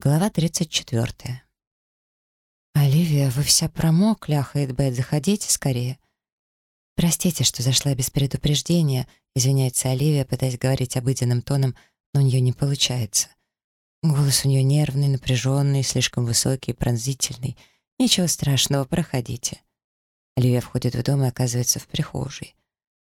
Глава 34. «Оливия, вы вся промокли», — ахает Бет. «Заходите скорее». «Простите, что зашла без предупреждения», — извиняется Оливия, пытаясь говорить обыденным тоном, но у нее не получается. Голос у нее нервный, напряженный, слишком высокий, пронзительный. «Ничего страшного, проходите». Оливия входит в дом и оказывается в прихожей.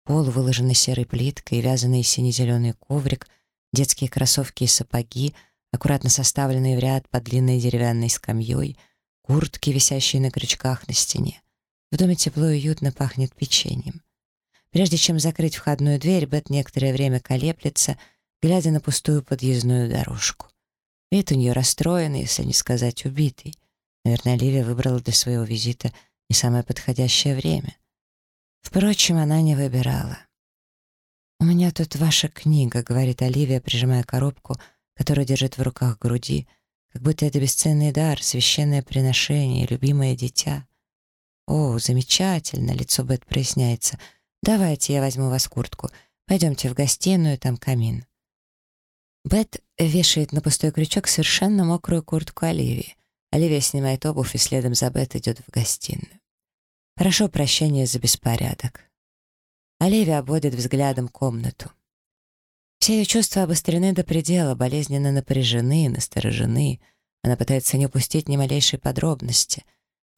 Пол выложенный серой плиткой, вязаный сине-зеленый коврик, детские кроссовки и сапоги — аккуратно составленные в ряд под длинной деревянной скамьей, куртки, висящие на крючках на стене. В доме тепло и уютно пахнет печеньем. Прежде чем закрыть входную дверь, Бет некоторое время колеблется, глядя на пустую подъездную дорожку. Вид у нее расстроенный, если не сказать убитый. Наверное, Оливия выбрала для своего визита не самое подходящее время. Впрочем, она не выбирала. «У меня тут ваша книга», — говорит Оливия, прижимая коробку которую держит в руках груди, как будто это бесценный дар, священное приношение, любимое дитя. «О, замечательно!» — лицо Бет проясняется. «Давайте я возьму вас куртку. Пойдемте в гостиную, там камин». Бет вешает на пустой крючок совершенно мокрую куртку Оливии. Оливия снимает обувь и следом за Бет идет в гостиную. Прошу прощения за беспорядок. Оливия обводит взглядом комнату. Все ее чувства обострены до предела, болезненно напряжены, насторожены. Она пытается не упустить ни малейшей подробности.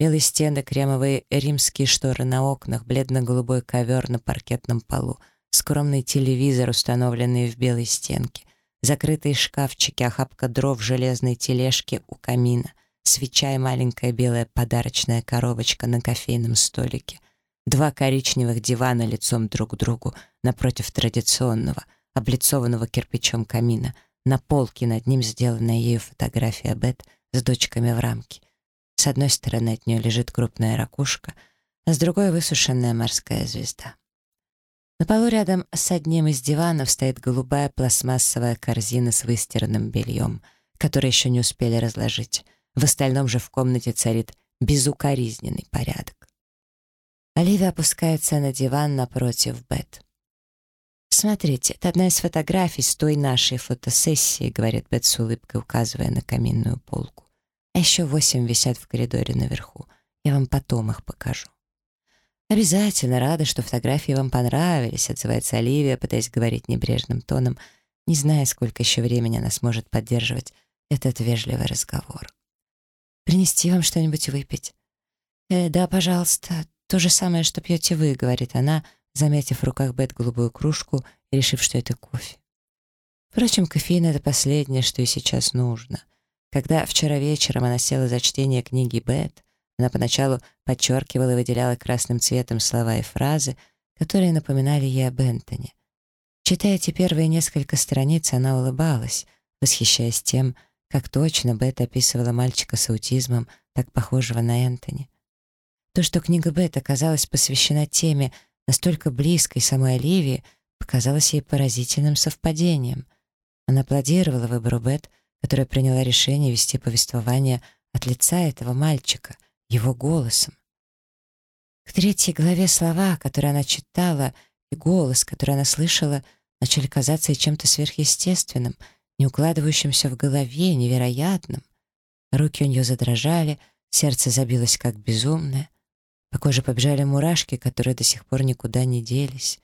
Белые стены, кремовые римские шторы на окнах, бледно-голубой ковер на паркетном полу, скромный телевизор, установленный в белой стенке, закрытые шкафчики, охапка дров в железной тележке у камина, свеча и маленькая белая подарочная коробочка на кофейном столике, два коричневых дивана лицом друг к другу напротив традиционного — облицованного кирпичом камина. На полке над ним сделанная ею фотография Бет с дочками в рамке. С одной стороны от нее лежит крупная ракушка, а с другой — высушенная морская звезда. На полу рядом с одним из диванов стоит голубая пластмассовая корзина с выстиранным бельем, которую еще не успели разложить. В остальном же в комнате царит безукоризненный порядок. Оливия опускается на диван напротив Бет. «Смотрите, это одна из фотографий с той нашей фотосессии», говорит Бет с улыбкой, указывая на каминную полку. «А еще восемь висят в коридоре наверху. Я вам потом их покажу». «Обязательно рада, что фотографии вам понравились», отзывается Оливия, пытаясь говорить небрежным тоном, не зная, сколько еще времени она сможет поддерживать этот вежливый разговор. «Принести вам что-нибудь выпить?» «Э, «Да, пожалуйста, то же самое, что пьете вы», — говорит она, заметив в руках Бет голубую кружку и решив, что это кофе. Впрочем, кофеин — это последнее, что ей сейчас нужно. Когда вчера вечером она села за чтение книги Бет, она поначалу подчеркивала и выделяла красным цветом слова и фразы, которые напоминали ей об Энтони. Читая эти первые несколько страниц, она улыбалась, восхищаясь тем, как точно Бет описывала мальчика с аутизмом, так похожего на Энтони. То, что книга Бет оказалась посвящена теме, настолько близкой самой Оливии, показалось ей поразительным совпадением. Она аплодировала выбору Бет, которая приняла решение вести повествование от лица этого мальчика, его голосом. К третьей главе слова, которые она читала, и голос, который она слышала, начали казаться ей чем-то сверхъестественным, не укладывающимся в голове, невероятным. Руки у нее задрожали, сердце забилось как безумное. По коже побежали мурашки, которые до сих пор никуда не делись.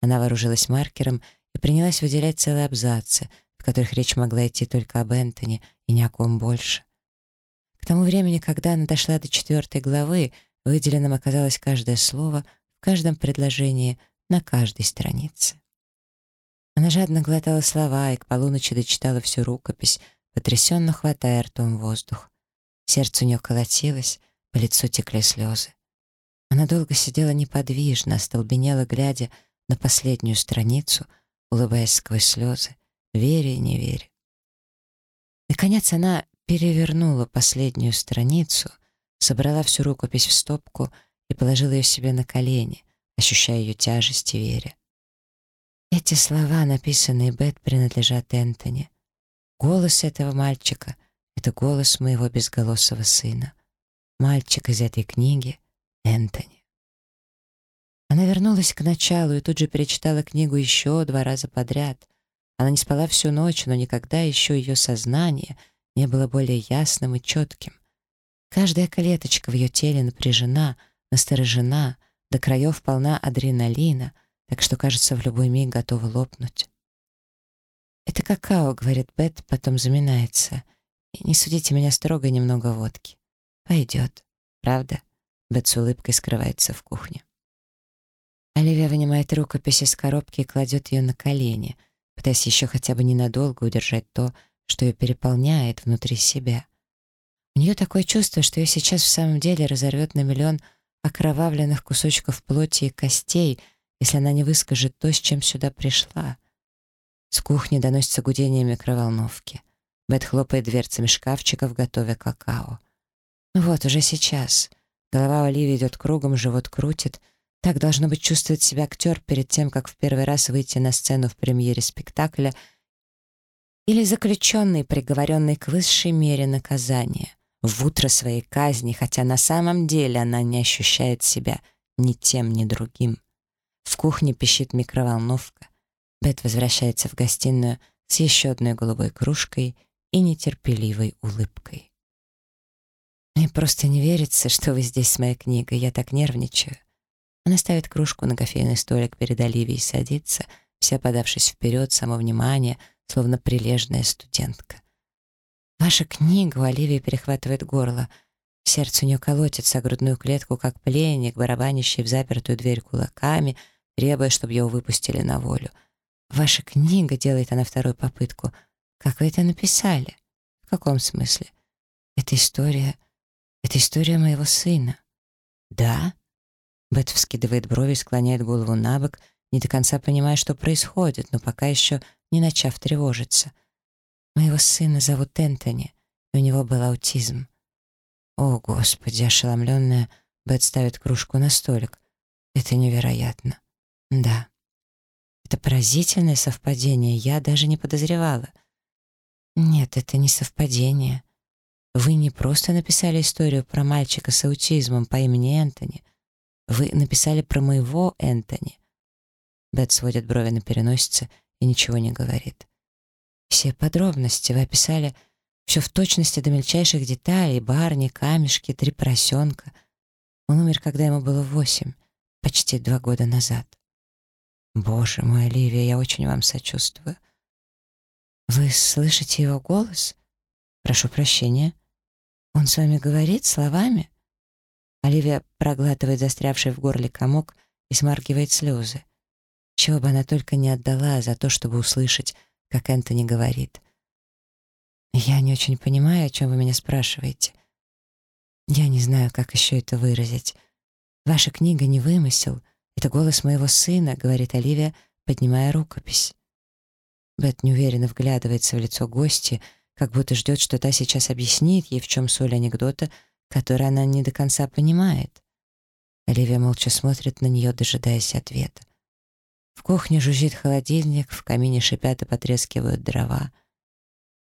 Она вооружилась маркером и принялась выделять целые абзацы, в которых речь могла идти только об Энтони и ни о ком больше. К тому времени, когда она дошла до четвертой главы, выделенным оказалось каждое слово в каждом предложении на каждой странице. Она жадно глотала слова и к полуночи дочитала всю рукопись, потрясенно хватая ртом воздух. Сердце у нее колотилось, по лицу текли слезы. Она долго сидела неподвижно, остолбенела, глядя на последнюю страницу, улыбаясь сквозь слезы, веря и не веря. Наконец она перевернула последнюю страницу, собрала всю рукопись в стопку и положила ее себе на колени, ощущая ее тяжесть и веря. Эти слова, написанные Бет, принадлежат Энтони. Голос этого мальчика — это голос моего безголосого сына. Мальчик из этой книги — Энтони. Она вернулась к началу и тут же перечитала книгу еще два раза подряд. Она не спала всю ночь, но никогда еще ее сознание не было более ясным и четким. Каждая клеточка в ее теле напряжена, насторожена, до краев полна адреналина, так что, кажется, в любой миг готова лопнуть. «Это какао», — говорит Бет, потом заминается. «И не судите меня строго, немного водки. Пойдет. Правда?» Бет с улыбкой скрывается в кухне. Оливия вынимает рукопись из коробки и кладет ее на колени, пытаясь еще хотя бы ненадолго удержать то, что ее переполняет внутри себя. У нее такое чувство, что ее сейчас в самом деле разорвет на миллион окровавленных кусочков плоти и костей, если она не выскажет то, с чем сюда пришла. С кухни доносится гудение микроволновки. Бет хлопает дверцами шкафчиков, готовя какао. Ну вот, уже сейчас. Голова Оливии идет кругом, живот крутит — так должно быть чувствовать себя актер перед тем, как в первый раз выйти на сцену в премьере спектакля или заключенный, приговоренный к высшей мере наказания, в утро своей казни, хотя на самом деле она не ощущает себя ни тем, ни другим. В кухне пищит микроволновка. Бет возвращается в гостиную с еще одной голубой кружкой и нетерпеливой улыбкой. «Мне просто не верится, что вы здесь с моей книгой, я так нервничаю». Она ставит кружку на кофейный столик перед Оливией и садится, вся подавшись вперед, самовнимание, словно прилежная студентка. «Ваша книга» у Оливии перехватывает горло. Сердце у нее колотится о грудную клетку, как пленник, барабанящий в запертую дверь кулаками, требуя, чтобы его выпустили на волю. «Ваша книга» — делает она вторую попытку. «Как вы это написали?» «В каком смысле?» «Это история... Это история моего сына». «Да?» Бет вскидывает брови, склоняет голову на бок, не до конца понимая, что происходит, но пока еще не начав тревожиться. «Моего сына зовут Энтони, и у него был аутизм». «О, Господи!» — ошеломленная, Бет ставит кружку на столик. «Это невероятно». «Да». «Это поразительное совпадение, я даже не подозревала». «Нет, это не совпадение. Вы не просто написали историю про мальчика с аутизмом по имени Энтони. Вы написали про моего Энтони. Бет сводит брови на переносице и ничего не говорит. Все подробности вы описали, все в точности до мельчайших деталей, барни, камешки, три поросенка. Он умер, когда ему было восемь, почти два года назад. Боже мой, Оливия, я очень вам сочувствую. Вы слышите его голос? Прошу прощения. Он с вами говорит словами? Оливия проглатывает застрявший в горле комок и смаргивает слезы. Чего бы она только не отдала за то, чтобы услышать, как Энтони говорит. «Я не очень понимаю, о чем вы меня спрашиваете. Я не знаю, как еще это выразить. Ваша книга не вымысел. Это голос моего сына», — говорит Оливия, поднимая рукопись. Бет неуверенно вглядывается в лицо гости, как будто ждет, что та сейчас объяснит ей, в чем соль анекдота — который она не до конца понимает. Оливия молча смотрит на нее, дожидаясь ответа. В кухне жужжит холодильник, в камине шипят и потрескивают дрова.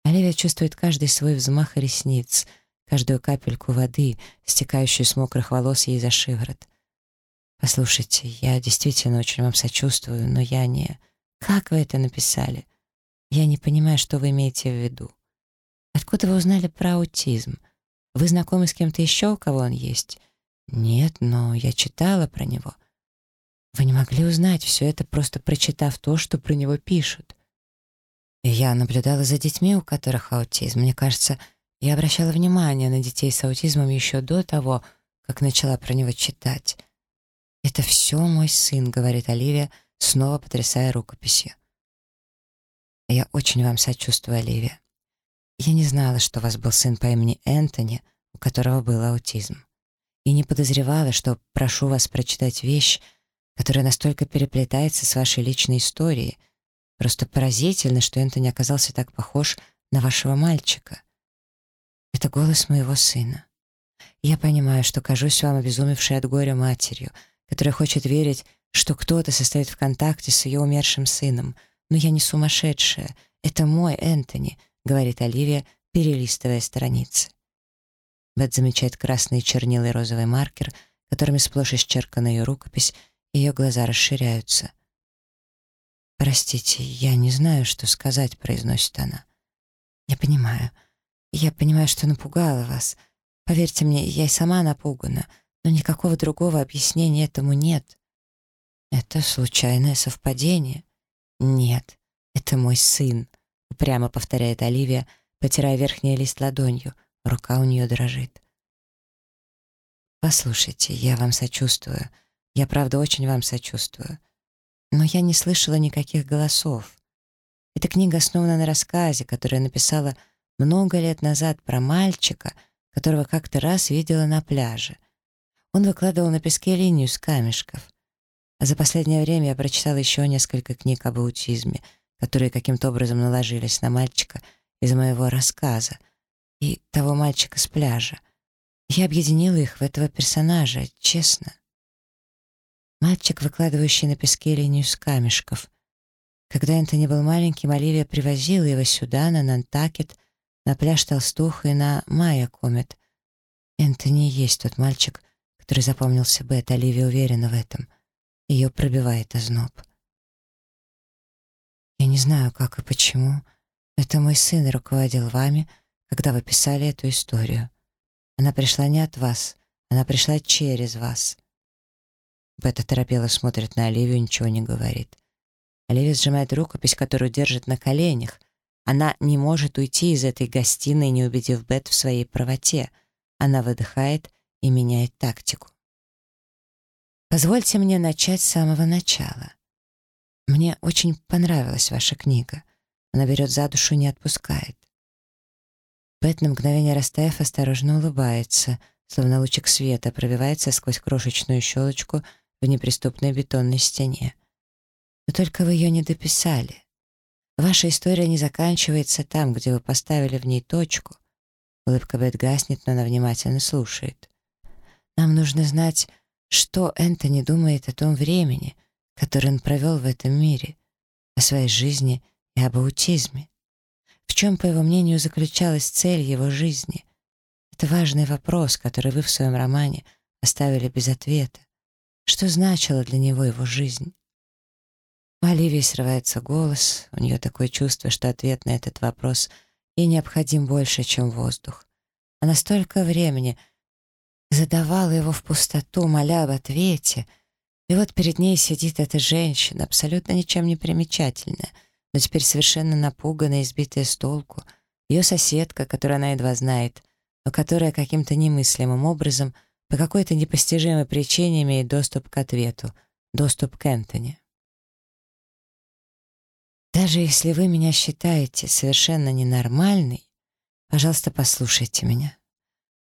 Оливия чувствует каждый свой взмах ресниц, каждую капельку воды, стекающую с мокрых волос ей за шиворот. «Послушайте, я действительно очень вам сочувствую, но я не... Как вы это написали? Я не понимаю, что вы имеете в виду. Откуда вы узнали про аутизм? Вы знакомы с кем-то еще, у кого он есть? Нет, но я читала про него. Вы не могли узнать все это, просто прочитав то, что про него пишут. Я наблюдала за детьми, у которых аутизм. Мне кажется, я обращала внимание на детей с аутизмом еще до того, как начала про него читать. «Это все мой сын», — говорит Оливия, снова потрясая рукописью. «Я очень вам сочувствую, Оливия. Я не знала, что у вас был сын по имени Энтони, у которого был аутизм. И не подозревала, что прошу вас прочитать вещь, которая настолько переплетается с вашей личной историей. Просто поразительно, что Энтони оказался так похож на вашего мальчика. Это голос моего сына. Я понимаю, что кажусь вам обезумевшей от горя матерью, которая хочет верить, что кто-то состоит в контакте с ее умершим сыном. Но я не сумасшедшая. Это мой Энтони, говорит Оливия, перелистывая страницы. Бет замечает красные чернила и розовый маркер, которыми сплошь исчеркана ее рукопись, ее глаза расширяются. «Простите, я не знаю, что сказать», — произносит она. «Я понимаю. Я понимаю, что напугала вас. Поверьте мне, я и сама напугана, но никакого другого объяснения этому нет. Это случайное совпадение? Нет, это мой сын, упрямо повторяет Оливия, потирая верхний лист ладонью. Рука у нее дрожит. «Послушайте, я вам сочувствую. Я, правда, очень вам сочувствую. Но я не слышала никаких голосов. Эта книга основана на рассказе, который я написала много лет назад про мальчика, которого как-то раз видела на пляже. Он выкладывал на песке линию с камешков. А за последнее время я прочитала еще несколько книг об аутизме, которые каким-то образом наложились на мальчика из моего рассказа и того мальчика с пляжа. Я объединила их в этого персонажа, честно. Мальчик, выкладывающий на песке линию с камешков. Когда Энтони был маленьким, Оливия привозила его сюда, на Нантакет, на пляж Толстуха и на Майя Комет. Энтони есть тот мальчик, который запомнился Бет, Оливия уверена в этом. Ее пробивает озноб. Я не знаю, как и почему. Это мой сын руководил вами, когда вы писали эту историю. Она пришла не от вас, она пришла через вас. Бета торопело смотрит на Оливию, ничего не говорит. Оливия сжимает рукопись, которую держит на коленях. Она не может уйти из этой гостиной, не убедив Бет в своей правоте. Она выдыхает и меняет тактику. Позвольте мне начать с самого начала. Мне очень понравилась ваша книга. Она берет за душу и не отпускает. Бет на мгновение растаяв осторожно улыбается, словно лучик света пробивается сквозь крошечную щелочку в неприступной бетонной стене. Но только вы ее не дописали. Ваша история не заканчивается там, где вы поставили в ней точку. Улыбка Бет гаснет, но она внимательно слушает. Нам нужно знать, что Энтони думает о том времени, которое он провел в этом мире, о своей жизни и об аутизме. В чем, по его мнению, заключалась цель его жизни? Это важный вопрос, который вы в своем романе оставили без ответа. Что значила для него его жизнь? У Оливии срывается голос, у нее такое чувство, что ответ на этот вопрос ей необходим больше, чем воздух. Она столько времени задавала его в пустоту, моля об ответе, и вот перед ней сидит эта женщина, абсолютно ничем не примечательная — но теперь совершенно напуганная, избитая с толку. Ее соседка, которую она едва знает, но которая каким-то немыслимым образом, по какой-то непостижимой причине имеет доступ к ответу, доступ к Энтони. Даже если вы меня считаете совершенно ненормальной, пожалуйста, послушайте меня.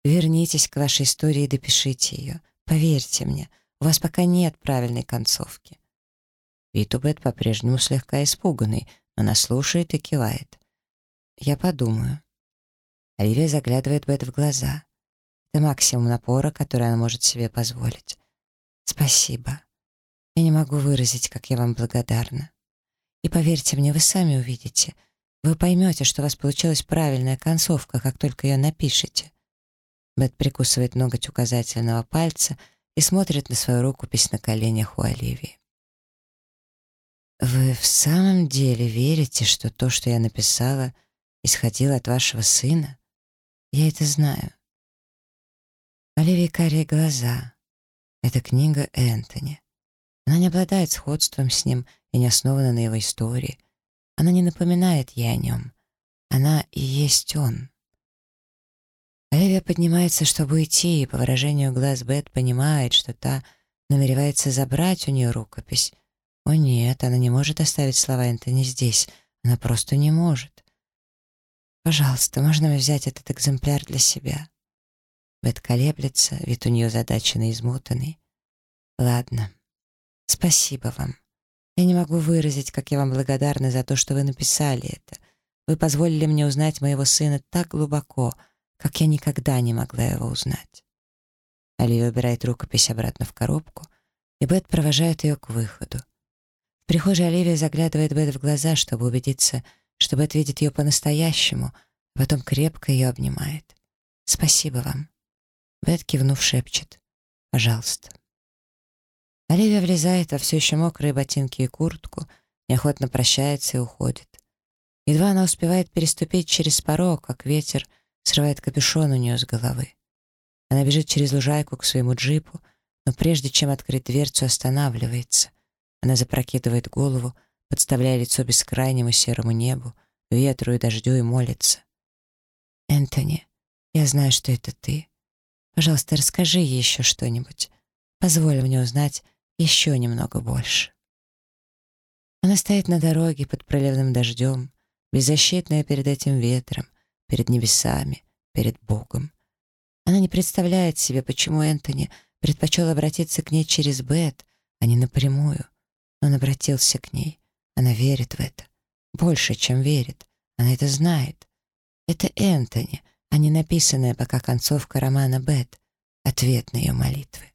Вернитесь к вашей истории и допишите ее. Поверьте мне, у вас пока нет правильной концовки. Вид у Бет по-прежнему слегка испуганный, она слушает и кивает. «Я подумаю». Оливия заглядывает Бет в глаза. Это максимум напора, который она может себе позволить. «Спасибо. Я не могу выразить, как я вам благодарна. И поверьте мне, вы сами увидите. Вы поймете, что у вас получилась правильная концовка, как только ее напишете». Бет прикусывает ноготь указательного пальца и смотрит на свою рукопись на коленях у Оливии. «Вы в самом деле верите, что то, что я написала, исходило от вашего сына? Я это знаю». Оливии карие глаза. Это книга Энтони. Она не обладает сходством с ним и не основана на его истории. Она не напоминает ей о нем. Она и есть он. Оливия поднимается, чтобы уйти, и по выражению глаз Бет понимает, что та намеревается забрать у нее рукопись, о нет, она не может оставить слова Энтони здесь. Она просто не может. Пожалуйста, можно мне взять этот экземпляр для себя? Бет колеблется, вид у нее задаченный, измутанный. Ладно. Спасибо вам. Я не могу выразить, как я вам благодарна за то, что вы написали это. Вы позволили мне узнать моего сына так глубоко, как я никогда не могла его узнать. Оливия убирает рукопись обратно в коробку, и Бет провожает ее к выходу. В прихожей Оливия заглядывает Бет в глаза, чтобы убедиться, что Бет видит ее по-настоящему, а потом крепко ее обнимает. «Спасибо вам». Бет, кивнув, шепчет. «Пожалуйста». Оливия влезает во все еще мокрые ботинки и куртку, неохотно прощается и уходит. Едва она успевает переступить через порог, как ветер срывает капюшон у нее с головы. Она бежит через лужайку к своему джипу, но прежде чем открыть дверцу, останавливается. Она запрокидывает голову, подставляя лицо бескрайнему серому небу, ветру и дождю и молится. «Энтони, я знаю, что это ты. Пожалуйста, расскажи ей еще что-нибудь. Позволь мне узнать еще немного больше». Она стоит на дороге под проливным дождем, беззащитная перед этим ветром, перед небесами, перед Богом. Она не представляет себе, почему Энтони предпочел обратиться к ней через Бет, а не напрямую. Он обратился к ней. Она верит в это. Больше, чем верит. Она это знает. Это Энтони, а не написанная пока концовка романа Бет, ответ на ее молитвы.